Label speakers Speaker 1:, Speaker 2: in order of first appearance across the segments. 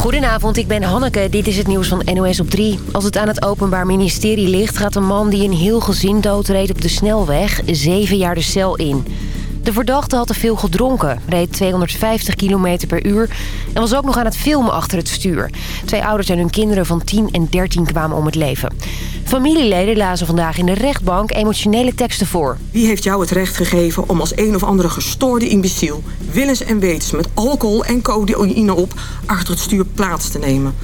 Speaker 1: Goedenavond, ik ben Hanneke. Dit is het nieuws van NOS op 3. Als het aan het Openbaar Ministerie ligt... gaat een man die een heel gezin doodreed op de snelweg... zeven jaar de cel in. De verdachte had te veel gedronken, reed 250 km per uur... en was ook nog aan het filmen achter het stuur. Twee ouders en hun kinderen van 10 en 13 kwamen om het leven. Familieleden lazen vandaag in de rechtbank emotionele teksten voor.
Speaker 2: Wie heeft jou het recht gegeven om als een of andere gestoorde imbeciel... willens en wetens met alcohol en codeïne op achter het stuur plaats te nemen?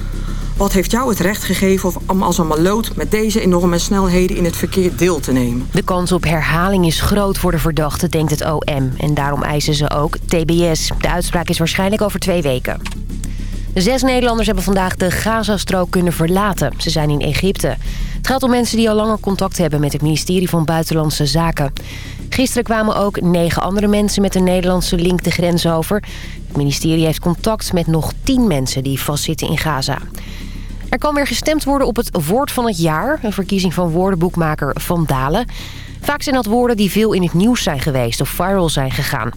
Speaker 2: Wat heeft jou het recht gegeven om als een maloot met deze enorme snelheden in het verkeer deel te nemen?
Speaker 1: De kans op herhaling is groot voor de verdachte, denkt het OM. En daarom eisen ze ook TBS. De uitspraak is waarschijnlijk over twee weken. Zes Nederlanders hebben vandaag de Gazastrook kunnen verlaten. Ze zijn in Egypte. Het gaat om mensen die al langer contact hebben met het ministerie van Buitenlandse Zaken. Gisteren kwamen ook negen andere mensen met een Nederlandse link de grens over. Het ministerie heeft contact met nog tien mensen die vastzitten in Gaza. Er kan weer gestemd worden op het woord van het jaar. Een verkiezing van woordenboekmaker Van Dalen. Vaak zijn dat woorden die veel in het nieuws zijn geweest of viral zijn gegaan.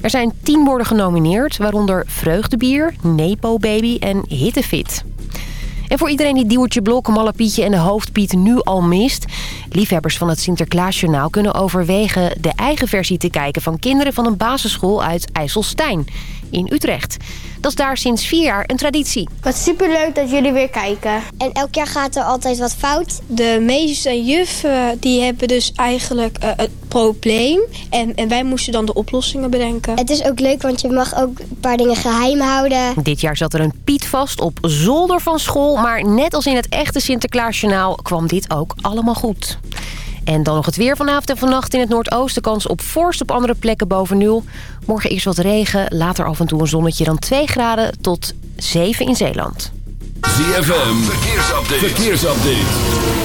Speaker 1: Er zijn tien woorden genomineerd, waaronder vreugdebier, nepo-baby en hittefit. En voor iedereen die Diewertje Blok, Mallepietje en de Hoofdpiet nu al mist... liefhebbers van het Sinterklaasjournaal kunnen overwegen de eigen versie te kijken... van kinderen van een basisschool uit IJsselstein in Utrecht. Dat is daar sinds vier jaar een traditie.
Speaker 3: Wat superleuk dat jullie weer kijken.
Speaker 4: En elk jaar gaat er altijd wat fout.
Speaker 3: De meesters en juffen die hebben dus eigenlijk uh, het probleem. En, en wij moesten dan de oplossingen bedenken.
Speaker 4: Het is ook leuk, want je mag ook een paar dingen geheim houden.
Speaker 1: Dit jaar zat er een Piet vast op zolder van school. Maar net als in het echte Sinterklaasjournaal kwam dit ook allemaal goed. En dan nog het weer vanavond en vannacht in het noordoosten. Kans op vorst op andere plekken boven nul. Morgen eerst wat regen, later af en toe een zonnetje. Dan 2 graden tot 7 in Zeeland.
Speaker 5: ZFM, verkeersupdate. verkeersupdate.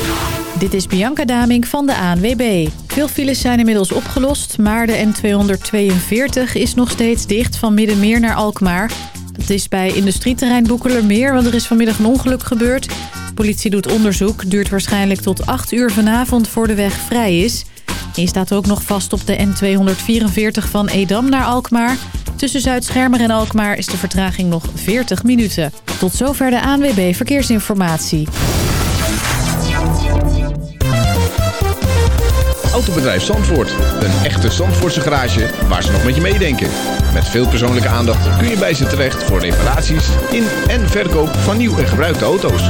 Speaker 6: Dit is Bianca Daming van de ANWB. Veel files zijn inmiddels opgelost, maar de N242 is nog steeds dicht van Middenmeer naar Alkmaar. Dat is bij industrieterrein Boekelermeer, want er is vanmiddag een ongeluk gebeurd. Politie doet onderzoek, duurt waarschijnlijk tot 8 uur vanavond voor de weg vrij is. Je staat ook nog vast op de N244 van Edam naar Alkmaar. Tussen Zuid-Schermer en Alkmaar is de vertraging nog 40 minuten. Tot zover de ANWB Verkeersinformatie.
Speaker 7: Autobedrijf Zandvoort. Een echte Zandvoortse garage waar ze nog met je meedenken. Met veel persoonlijke aandacht kun je bij ze terecht voor reparaties in en verkoop van nieuw en gebruikte auto's.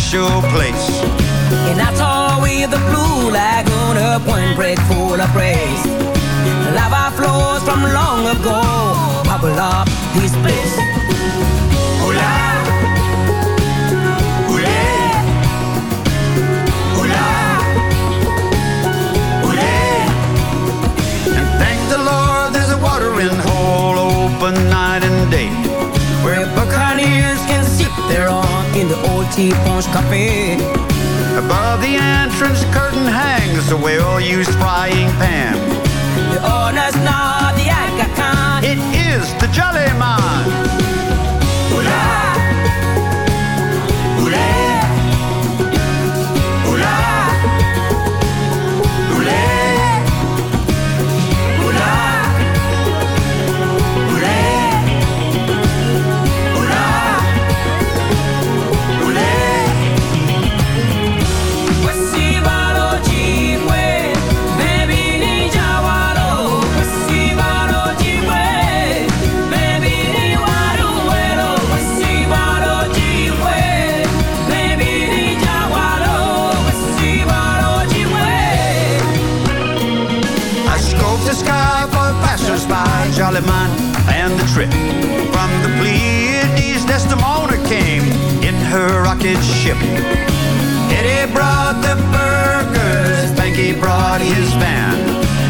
Speaker 8: Special place. And that's all we the blue lagoon up one break full of praise. Lava flows from long ago, bubble up this place. Hola. watering hole open night and day the old T-Punch Cafe. Above the entrance curtain hangs a well-used frying pan. The owner's not the Aga Khan. It is the Jolly Man. Rocket ship. Eddie brought the burgers, Frankie brought his van,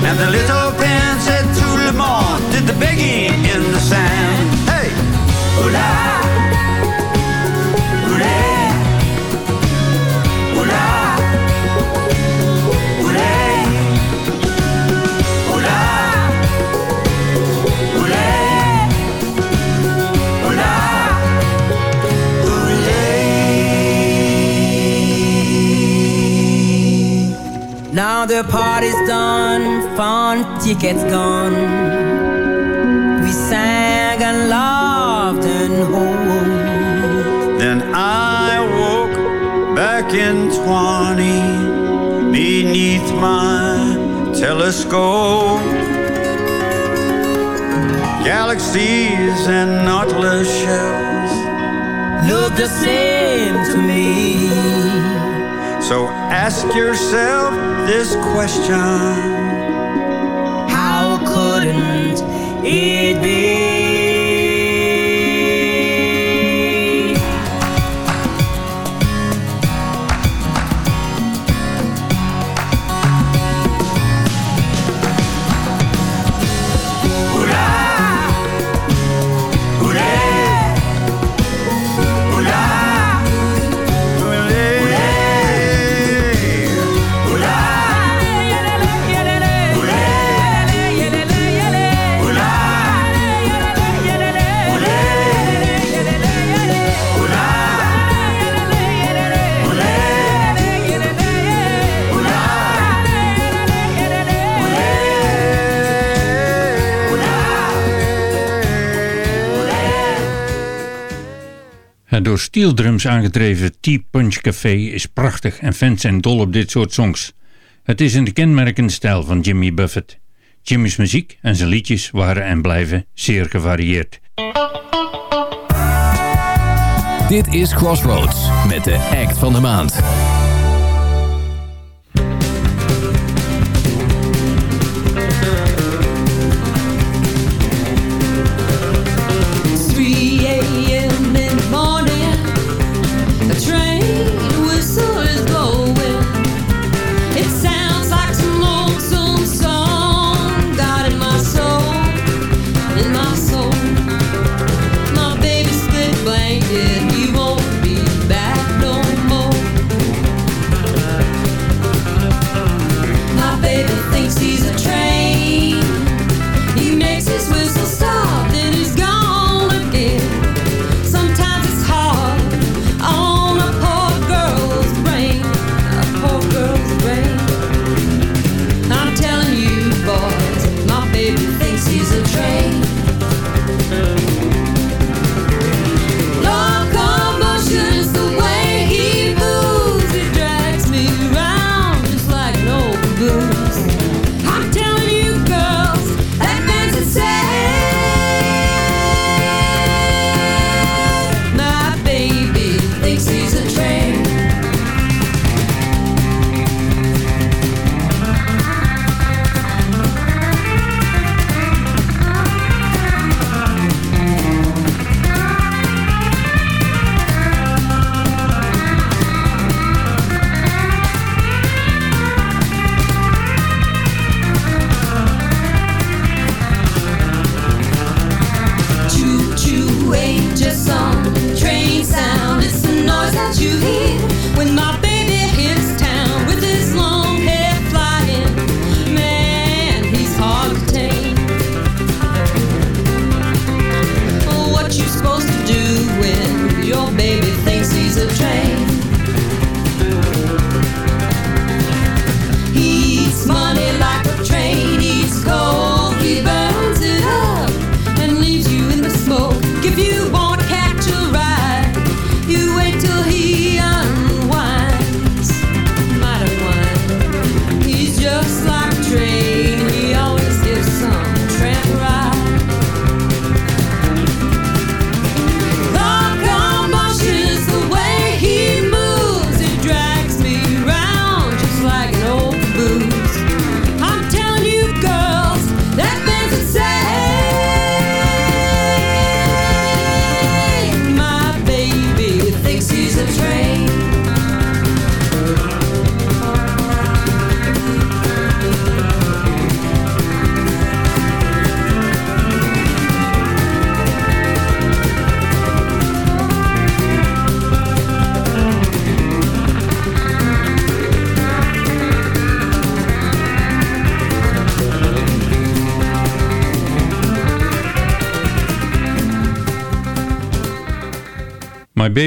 Speaker 8: and the little prince at Toulemont did the begging in the sand. Hey, hola.
Speaker 9: The party's done, fun tickets gone. We sang and laughed and hoped.
Speaker 8: Then I woke back in 20 beneath my telescope. Galaxies and nautilus shells
Speaker 9: look the same to me.
Speaker 8: So ask yourself this question
Speaker 9: How couldn't it be?
Speaker 10: Het door steeldrums aangedreven T-Punch Café is prachtig en fans zijn dol op dit soort songs. Het is in de kenmerkende stijl van Jimmy Buffett. Jimmy's muziek en zijn liedjes waren en blijven zeer gevarieerd.
Speaker 5: Dit is Crossroads met de act van de maand.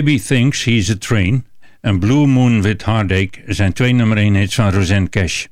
Speaker 10: Baby Thinks He's a Train en Blue Moon with Heartache zijn twee nummer 1 hits van Rosanne Cash.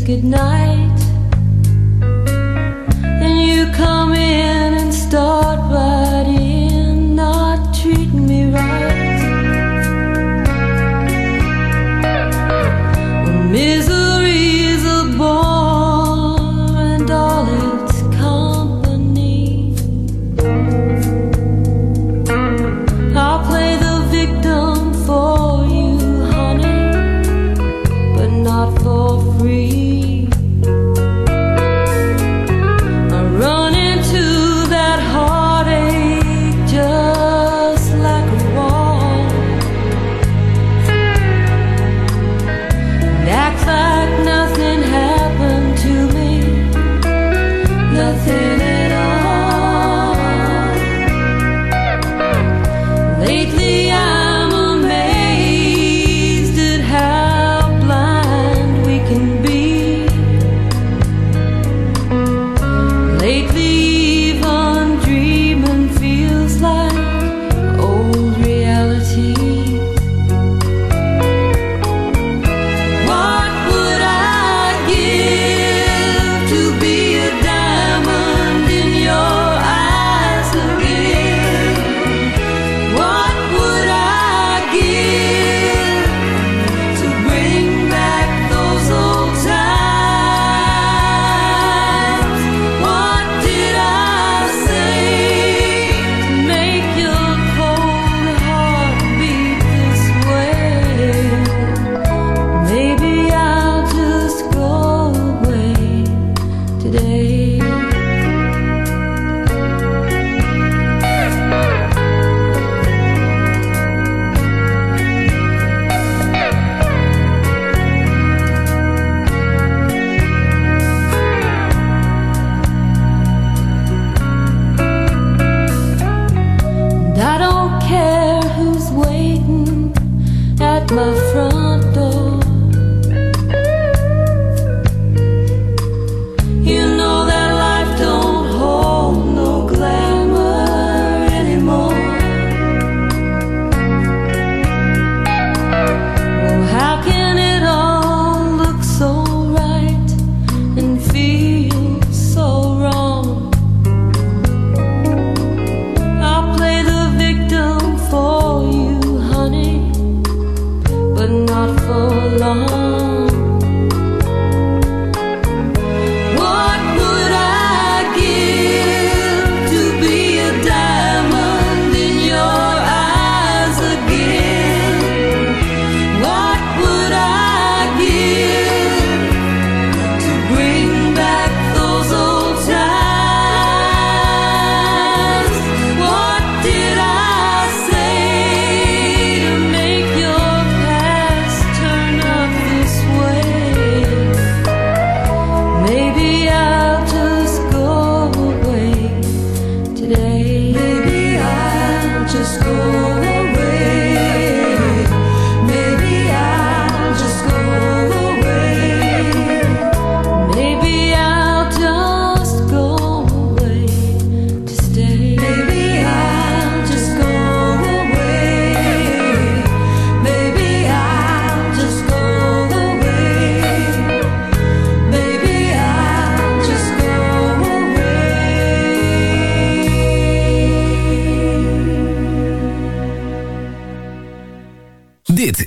Speaker 11: good
Speaker 5: night.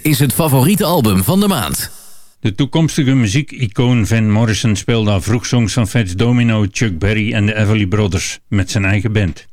Speaker 5: is het favoriete album van de maand.
Speaker 10: De toekomstige muziekicoon Van Morrison speelde al vroeg songs van Fats Domino, Chuck Berry en de Everly Brothers met zijn eigen band.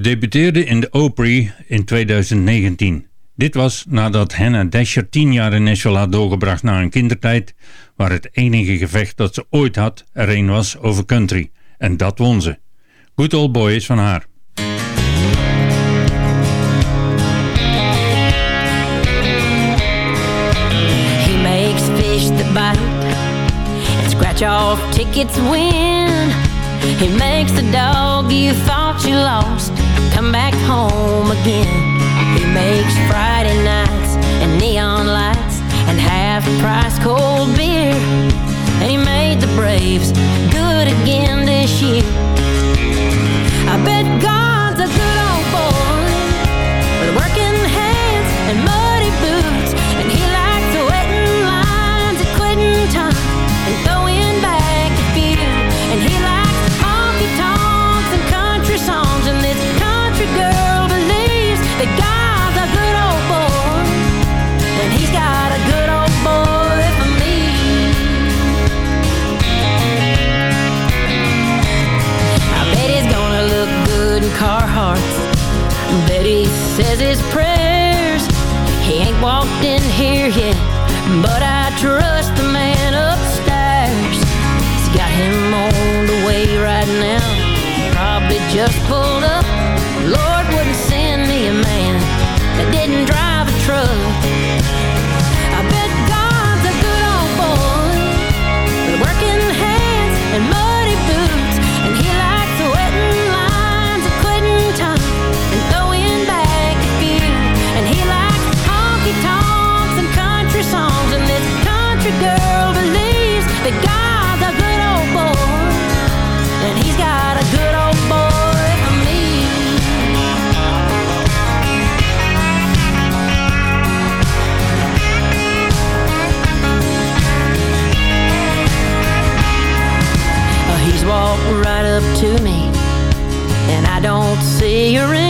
Speaker 10: Ze debuteerde in de Opry in 2019. Dit was nadat Hannah Dasher tien jaar in Nashville had doorgebracht na een kindertijd, waar het enige gevecht dat ze ooit had er een was over country. En dat won ze. Good Old Boy is van haar.
Speaker 12: He makes fish scratch off tickets win. He makes dog you thought you lost come back home again. He makes Friday nights and neon lights and half price cold beer. And he made the Braves good again this year. I bet God's Carhartts. Bet he says his prayers. He ain't walked in here yet, but I trust the man upstairs. He's got him on the way right now. Probably just pulled say you're in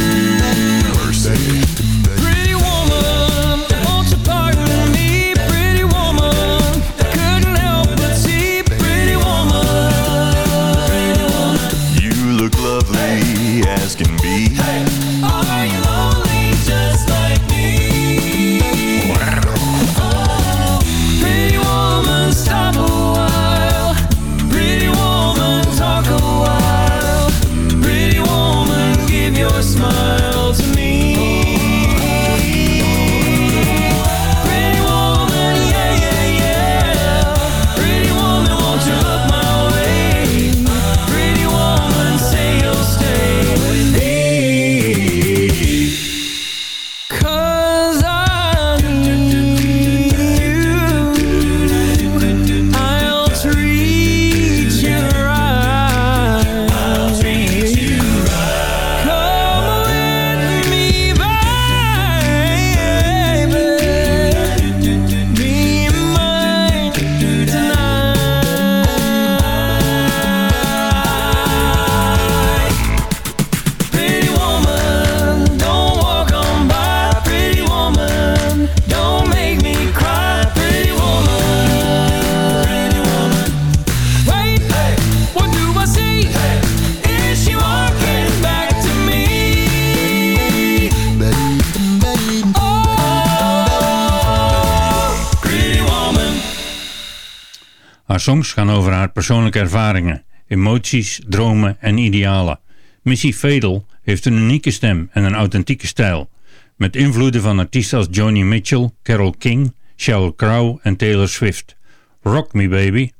Speaker 10: Haar songs gaan over haar persoonlijke ervaringen, emoties, dromen en idealen. Missy Fadel heeft een unieke stem en een authentieke stijl. Met invloeden van artiesten als Joni Mitchell, Carole King, Sheryl Crow en Taylor Swift. Rock me baby!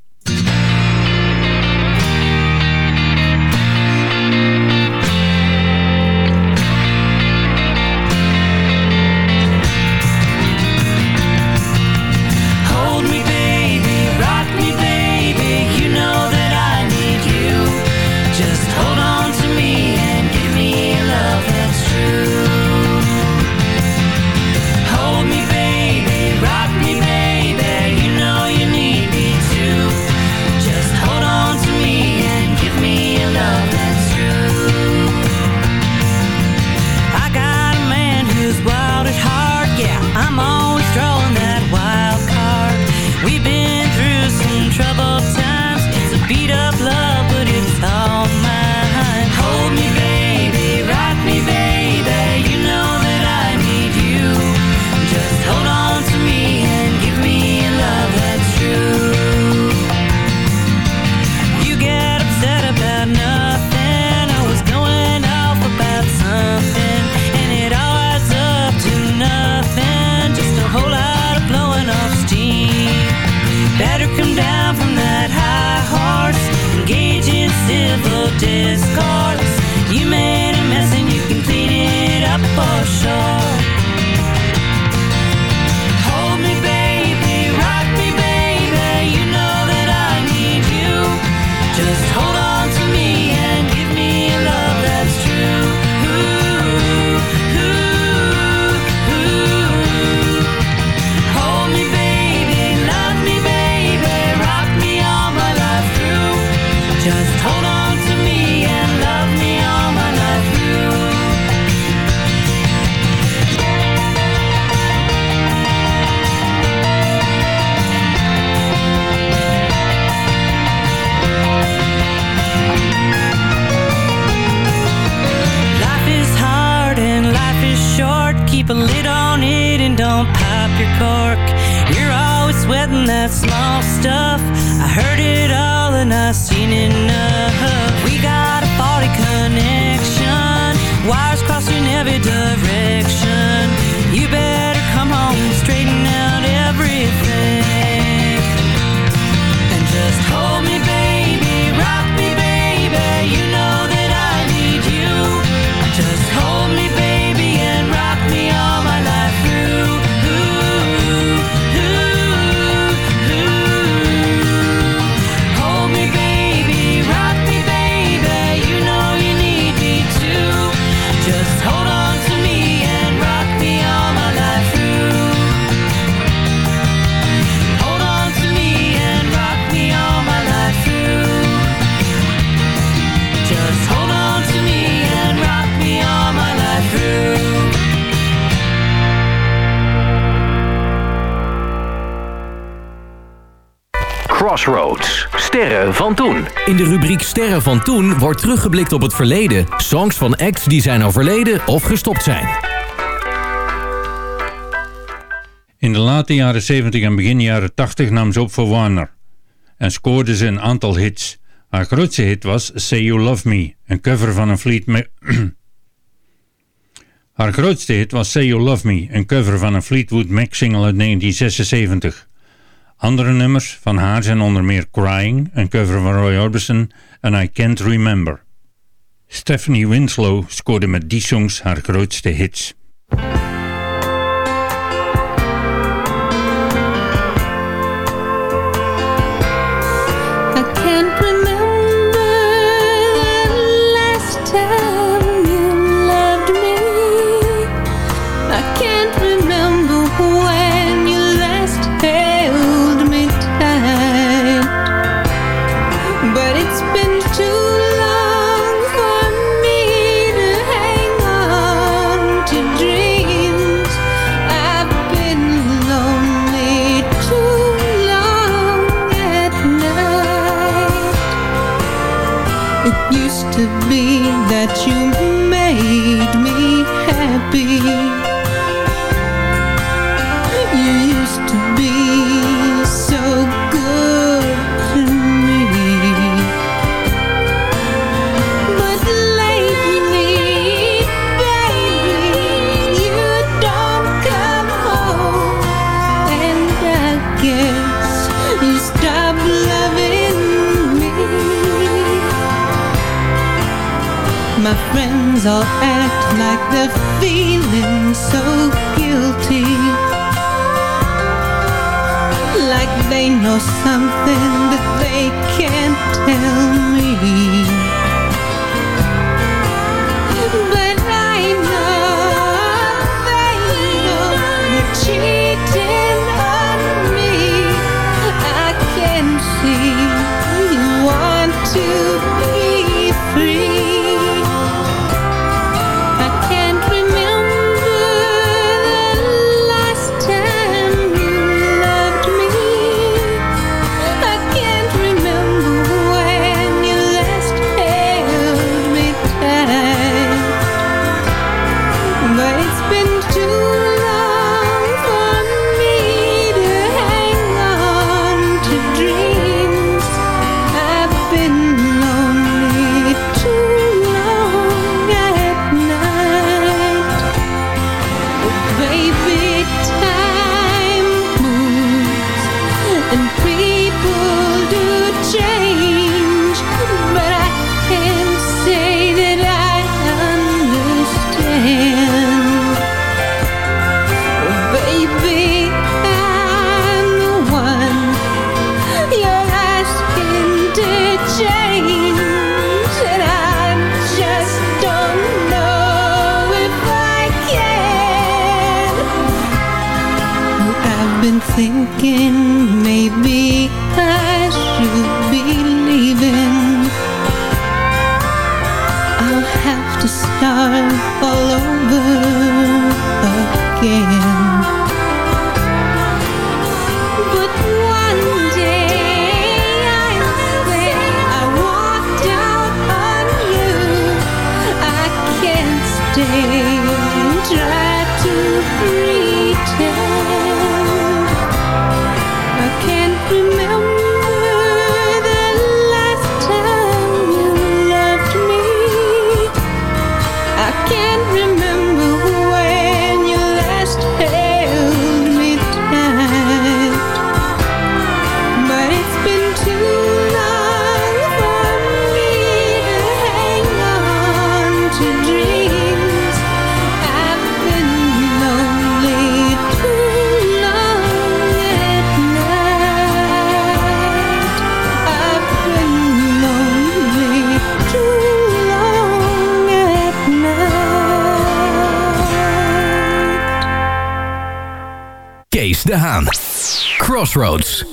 Speaker 13: sterren van toen wordt teruggeblikt op het verleden. Songs van acts die zijn overleden of gestopt zijn.
Speaker 11: In de late jaren 70 en begin jaren 80 nam ze op voor Warner. En scoorde ze een aantal hits. Haar grootste hit was Say You Love Me, een cover van een Fleet... Haar grootste hit was Say You Love Me, een cover van een Fleetwood Mac single uit 1976. Andere nummers van haar zijn onder meer Crying, een cover van Roy Orbison en I Can't Remember. Stephanie Winslow scoorde met die songs haar grootste hits.
Speaker 5: los. Crossroads.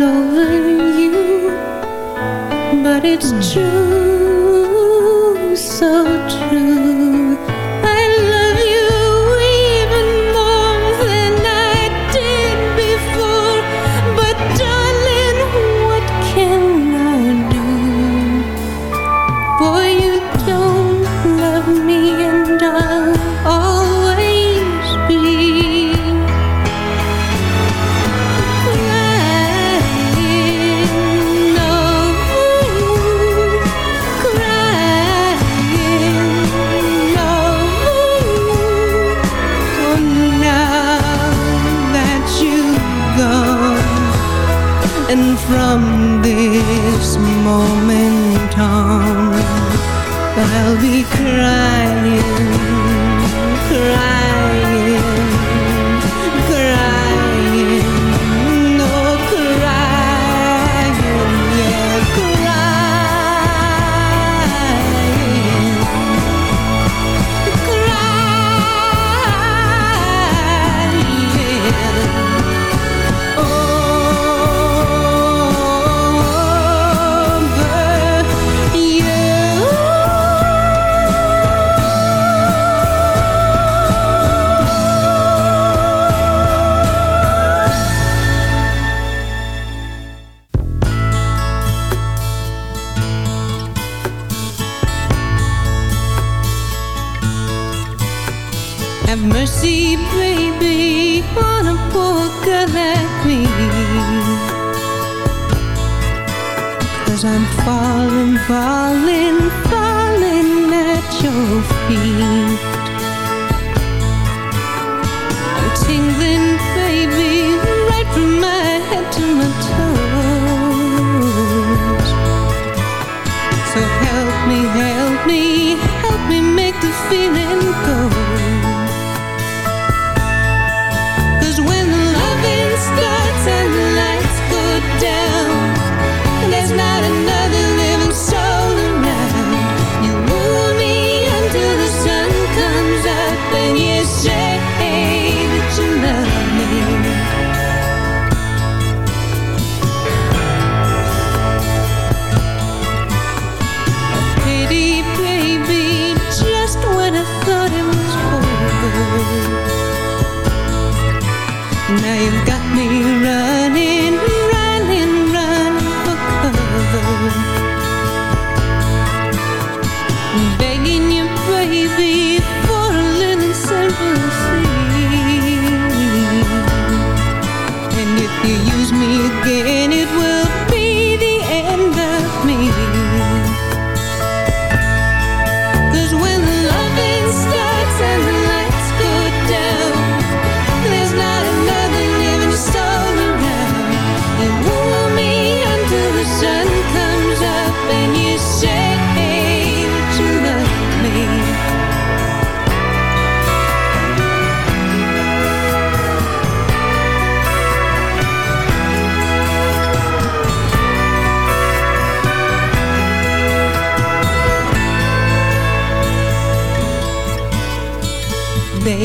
Speaker 11: Over you but it's true, so true.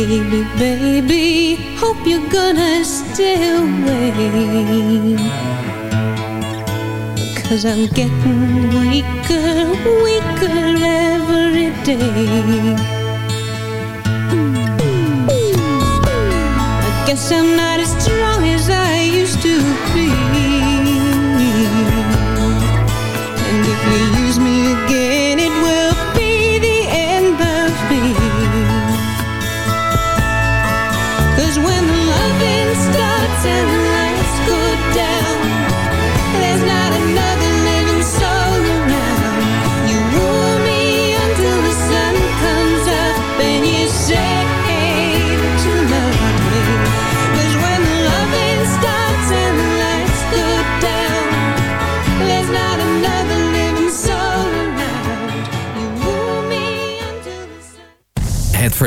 Speaker 11: Baby, baby. Hope you're gonna stay away. Cause I'm getting weaker, weaker every day. Mm. I guess I'm not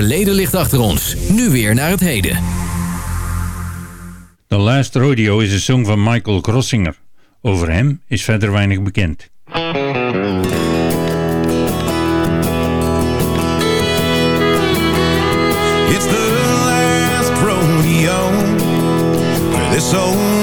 Speaker 5: verleden ligt achter ons. Nu weer naar het heden.
Speaker 10: The Last Rodeo is een song van Michael Grossinger. Over hem is verder weinig bekend.
Speaker 14: It's the last rodeo for this old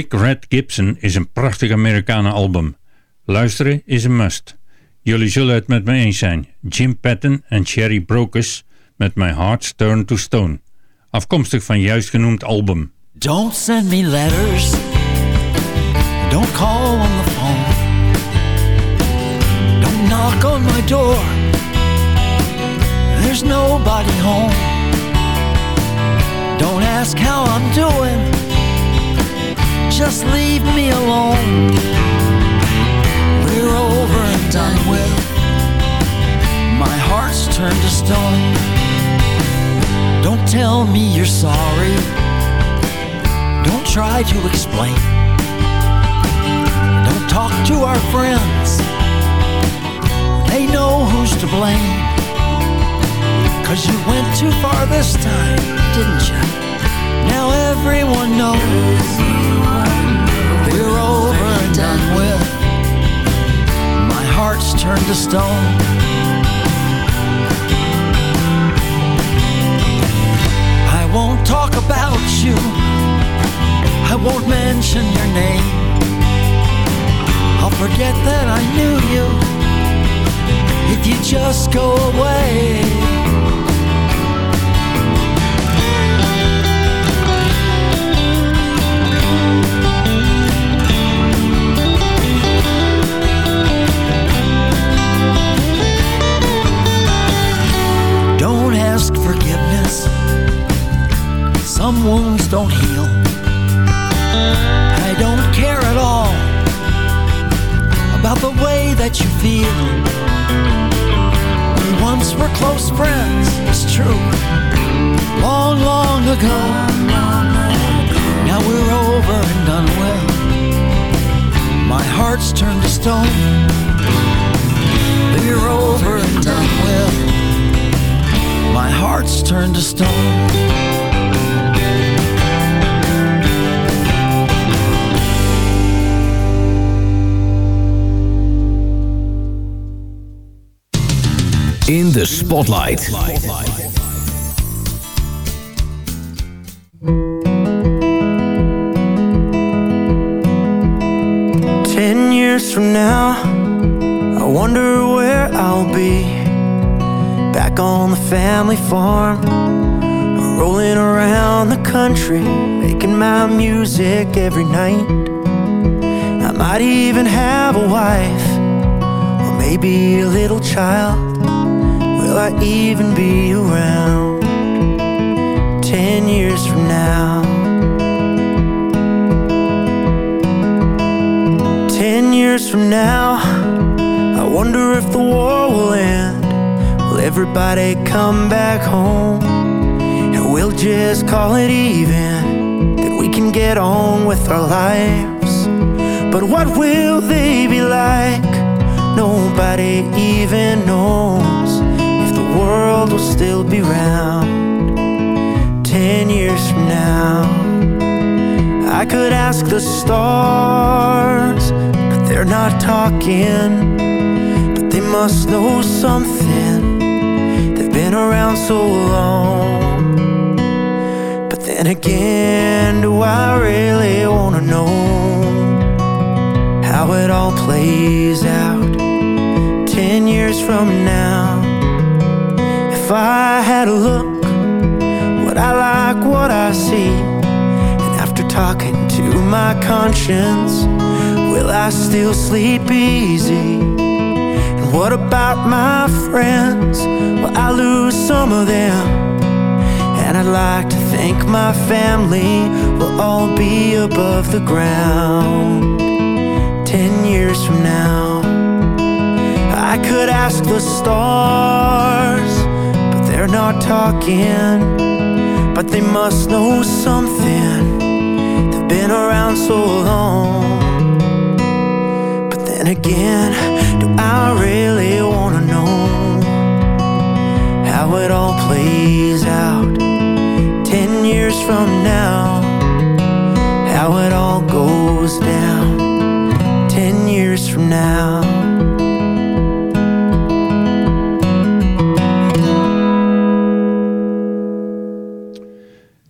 Speaker 10: Big Red Gibson is een prachtig Amerikanen album. Luisteren is een must. Jullie zullen het met me eens zijn. Jim Patton en Sherry Brokers met My Heart's Turn to Stone. Afkomstig van juist genoemd album.
Speaker 15: Don't send me letters. Don't call on the phone. Don't knock on my door. There's nobody home. Don't ask how I'm doing. Just leave me alone. We're over and done with. My heart's turned to stone. Don't tell me you're sorry. Don't try to explain. Don't talk to our friends. They know who's to blame. Cause you went too far this time, didn't you? Now everyone knows done with. My heart's turned to stone. I won't talk about you. I won't mention your name. I'll forget that I knew you if you just go away. Ask forgiveness. Some wounds don't heal. I don't care at all about the way that you feel. We once were close friends, it's true. Long, long ago. Now we're over and done with. My heart's turned to stone. We're over and done with. My heart's turned to stone.
Speaker 5: In de Spotlight.
Speaker 16: Ten years from now, I wonder where I'll be. On the family farm, rolling around the country, making my music every night. I might even have a wife, or maybe a little child. Will I even be around ten years from now? Ten years from now, I wonder if the war will end. Everybody come back home? And we'll just call it even. That we can get on with our lives. But what will they be like? Nobody even knows if the world will still be round ten years from now. I could ask the stars, but they're not talking. But they must know something. Been around so long. But then again, do I really wanna know how it all plays out ten years from now? If I had a look, would I like what I see? And after talking to my conscience, will I still sleep easy? What about my friends? Well, I lose some of them? And I'd like to think my family will all be above the ground ten years from now. I could ask the stars, but they're not talking. But they must know something. They've been around so long. Again, do I really wanna know how it all plays out ten years from now? How it all goes down ten years from now.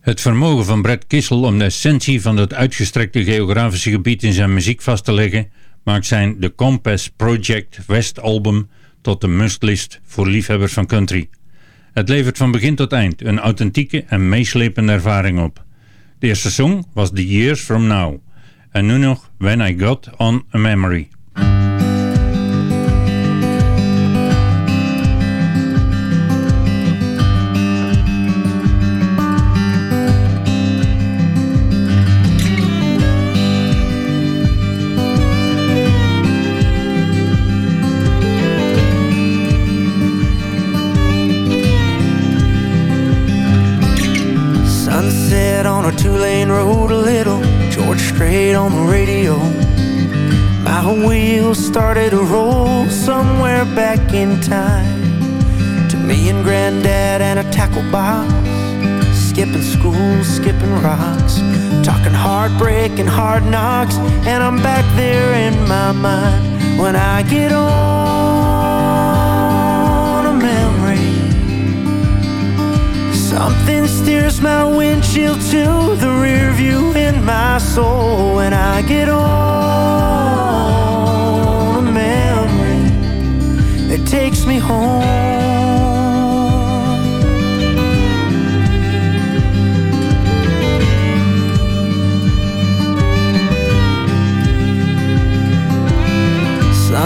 Speaker 10: Het vermogen van Brett Kissel om de essentie van het uitgestrekte geografische gebied in zijn muziek vast te leggen, maakt zijn The Compass Project West album tot de mustlist voor liefhebbers van country. Het levert van begin tot eind een authentieke en meeslepende ervaring op. De eerste song was The Years From Now en nu nog When I Got On A Memory.
Speaker 16: Box, skipping school, skipping rocks, talking heartbreak and hard knocks, and I'm back there in my mind when I get on a memory. Something steers my windshield to the rear view in my soul when I get on a memory. It takes me home.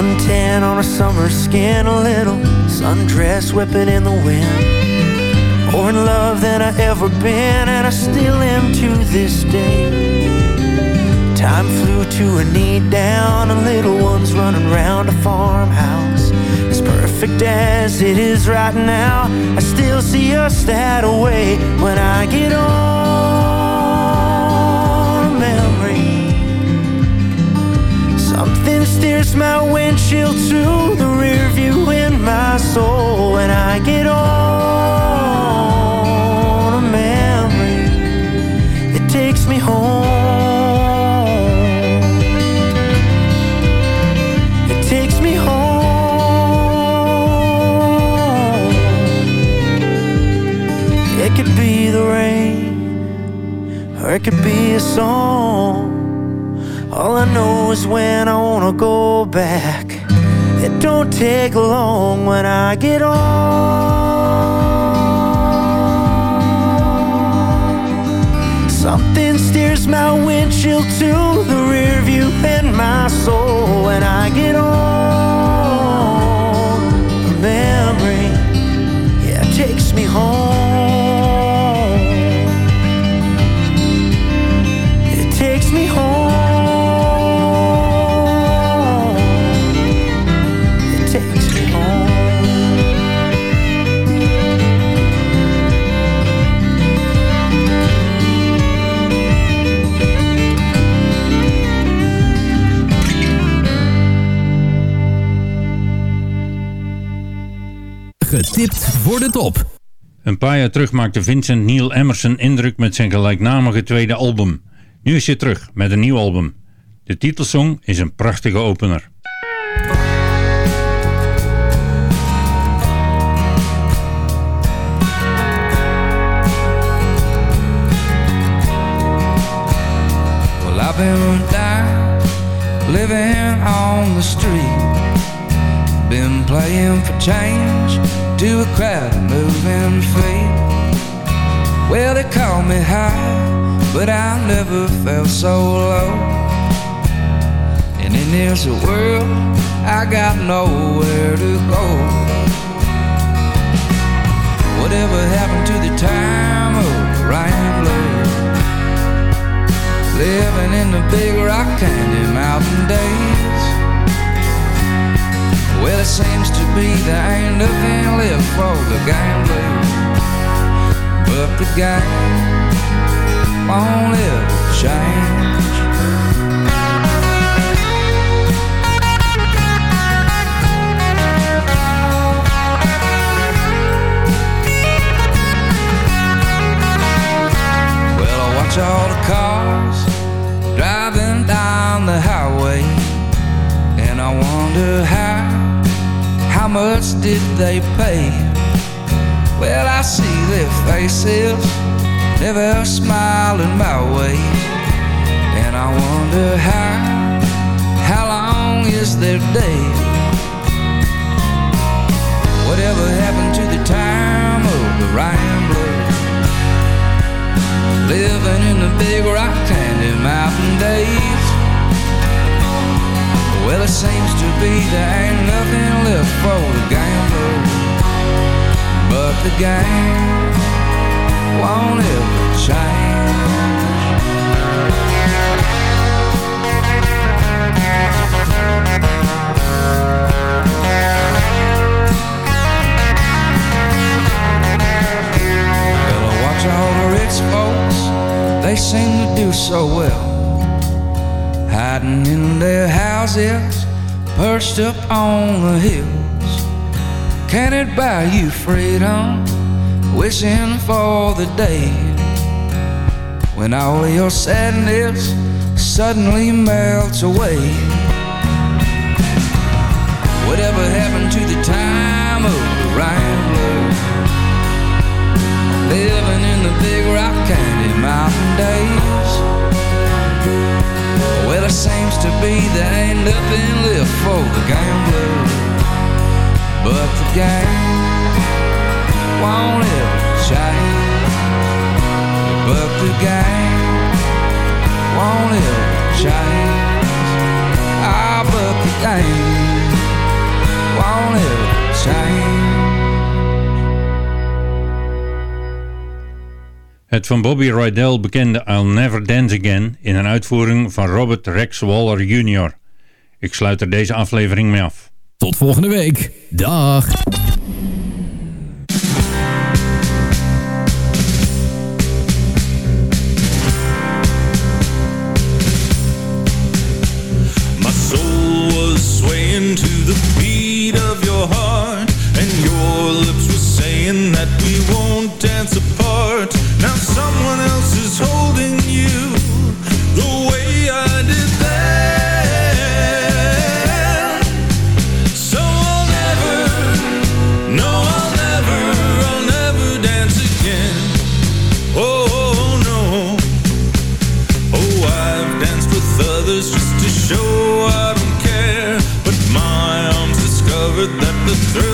Speaker 16: Suntan on a summer skin, a little sundress whipping in the wind. More in love than I ever been, and I still am to this day. Time flew to a knee down, and little ones running round a farmhouse. As perfect as it is right now, I still see us that way when I get on Something steers my windshield to the rear view in my soul when I get on a memory. It takes me home. It takes me home. It could be the rain, or it could be a song. All I know is when I wanna go back. It don't take long when I get on. Something steers my windshield to the rear view in my soul when I get on. A memory, yeah, takes me home.
Speaker 5: Getipt voor de top.
Speaker 10: Een paar jaar terug maakte Vincent Neil Emerson indruk met zijn gelijknamige tweede album. Nu is hij terug met een nieuw album. De titelsong is een prachtige opener.
Speaker 17: Well, I've been down, living on the street. Been playing for change to a crowd of moving feet. Well, they call me high, but I never felt so low. And in this world, I got nowhere to go. Whatever happened to the time of Rambler? Living in the big rock candy mountain days. Well, it seems to be there ain't nothing left for the gambler. But the game won't ever change. Well, I watch all the cars driving down the highway, and I wonder how, how much did they pay? Well, I see their faces, never smiling my way, and I wonder how, how long is their day? Whatever happened to the time of the Rambler? Living in the big rock candy mountain days. Well, it seems to be there ain't nothing left for the gambler. But the game won't ever change. Well, I watch all the rich folks, they seem to do so well hiding in their houses, perched up on the hills. Can it buy you freedom? Wishing for the day when all your sadness suddenly melts away. Whatever happened to the time of the rambler? Living in the big rock candy mountain days. Well, it seems to be there ain't nothing left for the gambler. But the game won't ever change. But the game won't ever change. Ah, but the game won't ever change.
Speaker 10: Het van Bobby Rydell bekende I'll Never Dance Again in een uitvoering van Robert Rex Waller Jr. Ik sluit er deze aflevering mee af.
Speaker 18: Tot volgende week. Dag.
Speaker 12: through